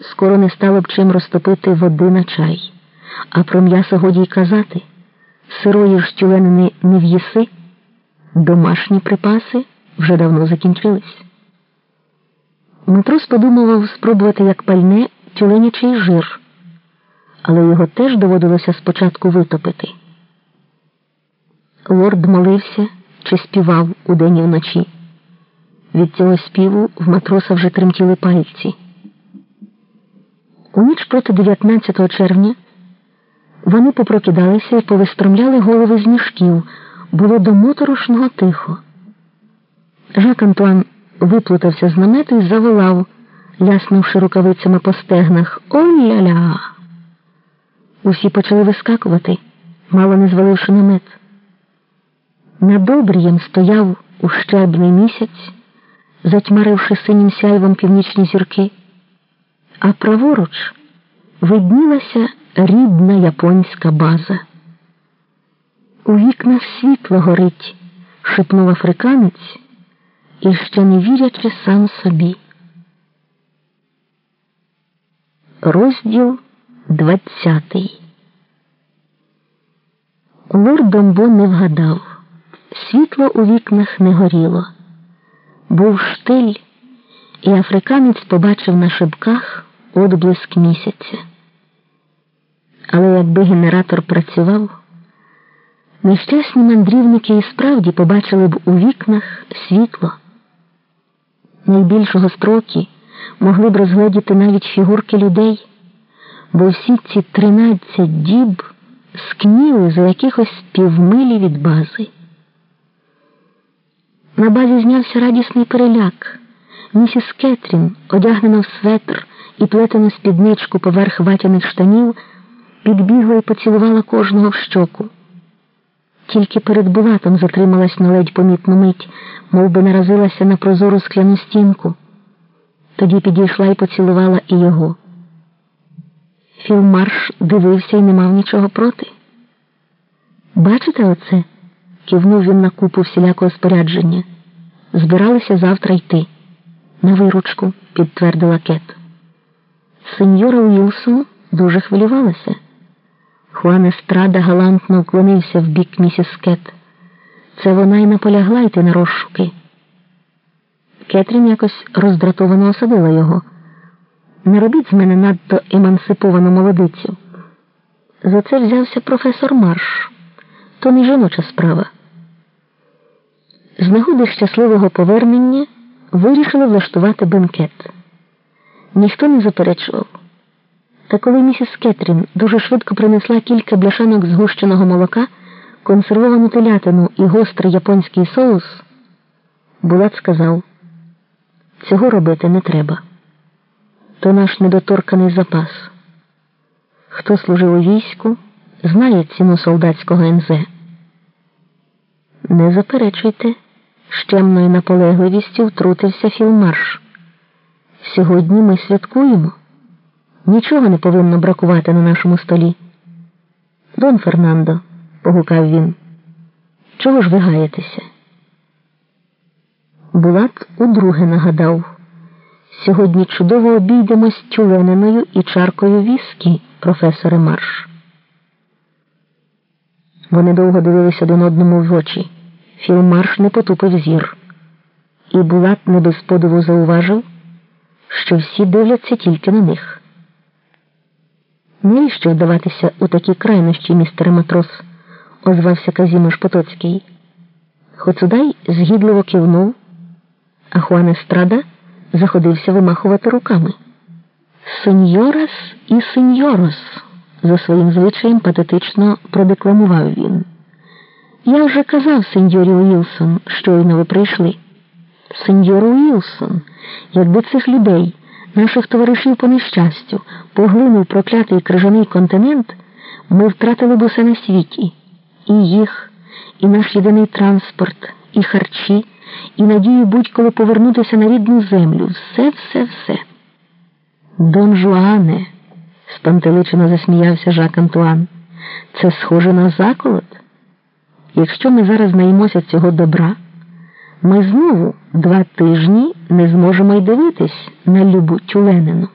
Скоро не стало б чим розтопити води на чай, а про м'ясо годі й казати. Сирої ж тюленини не в'їси, домашні припаси вже давно закінчились. Матрос подумував спробувати як пальне тюленячий жир, але його теж доводилося спочатку витопити. Лорд молився чи співав удень і вночі. Від цього співу в матроса вже тремтіли пальці. У ніч проти 19 червня вони попрокидалися і повистромляли голови з мішків. Було до моторошного тихо. Жак Антуан виплутався з намету і заволав, ляснувши рукавицями по стегнах. Ой-ля-ля! Усі почали вискакувати, мало не зваливши намет. Над обрієм стояв ущербний місяць, затьмаривши синім сяйвом північні зірки, а праворуч виднілася рідна японська база. У вікнах світло горить, шепнув африканець, і ще не вірячи сам собі. Розділ двадцятий. Лорд Домбо не вгадав. Світло у вікнах не горіло. Був штиль, і африканець побачив на шибках отблиск місяця. Але якби генератор працював, нещасні мандрівники і справді побачили б у вікнах світло. Найбільшого строки могли б розгледіти навіть фігурки людей, бо всі ці тринадцять діб скніли за якихось півмилі від бази. На базі знявся радісний переляк. Місіс Кетрін, одягнена в светр і плетену спідничку поверх ватяних штанів, підбігла і поцілувала кожного в щоку. Тільки перед булатом затрималась на ледь помітну мить, мов би наразилася на прозору скляну стінку. Тоді підійшла і поцілувала і його. Філмарш дивився і не мав нічого проти. Бачите оце? кивнув він на купу всілякого спорядження. Збиралися завтра йти. На виручку, підтвердила Кет. Сеньора Уілсон дуже хвилювалася. Хуан Естрада галантно вклонився в бік місіс Кет. Це вона й наполягла йти на розшуки. Кетрін якось роздратовано осадила його. Не робіть з мене надто емансиповану молодицю. За це взявся професор Марш. То не жіноча справа. З нагоди щасливого повернення вирішили влаштувати бенкет. Ніхто не заперечував. Та коли місіс Кетрін дуже швидко принесла кілька бляшанок згущеного молока, консервовану телятину і гострий японський соус, Булат сказав: цього робити не треба. То наш недоторканий запас. Хто служив у війську, знає ціну солдатського НЗ. Не заперечуйте, щемною наполегливістю втрутився філмарш. Сьогодні ми святкуємо. Нічого не повинно бракувати на нашому столі. Дон Фернандо, погукав він, чого ж ви гаєтеся? Булат удруге нагадав. Сьогодні чудово обійдемось тюлениною і чаркою віскі, професоре Марш. Вони довго дивилися один одному в очі. Філмарш не потупив зір. І Булат не без подиву зауважив, що всі дивляться тільки на них. Навіщо вдаватися у такі крайнощі, містере матрос, озвався Казімош Потоцький. Хоцудай згідливо кивнув, а Хуан Естрада заходився вимахувати руками. Сеньорас і сеньорос, за своїм звичаєм патетично продекламував він. Я вже казав сеньорі Уілсон, щойно ви прийшли. Сеньор Уілсон, якби цих людей, наших товаришів по нещастю, поглинув проклятий крижаний континент, ми втратили б усе на світі. І їх, і наш єдиний транспорт, і харчі, і надію будь-коли повернутися на рідну землю. Все, все, все. Дон Жуане, спантеличено засміявся Жак Антуан. Це схоже на заколот. Якщо ми зараз наїмося цього добра, ми знову два тижні не зможемо й дивитись на любу тюленину.